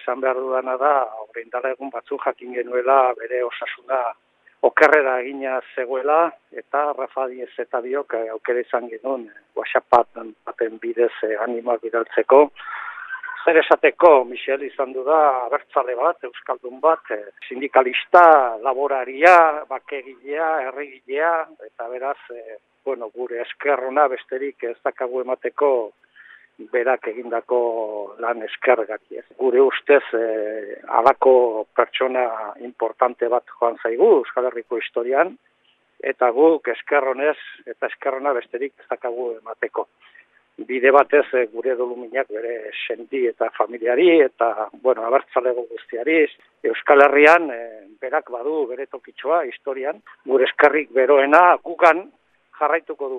esan behar dudana da, horrein egun batzu jakin genuela bere osasuna okerrera egina zegoela, eta Rafa Diez eta biok eh, aukere izan genuen, WhatsApp baten bidez eh, animoak bidaltzeko, zer esateko, Michel izan du da, abertzale bat, euskaldun bat, eh, sindikalista, laboraria, bakegilea, erregilea, eta beraz, eh, bueno, gure eskerrona besterik ez dakagu emateko berak egindako lan eskergati ez. Gure ustez, eh, alako pertsona importante bat joan zaigu Euskal Herriko historian, eta guk eskerronez eta eskerrona besterik ez dakagu emateko bide batez e, gure doluminak bere sendi eta familiari eta, bueno, abertzalego guztiari, Euskal Herrian e, berak badu bere tokitxoa historian, gure eskarrik beroena gugan jarraituko du.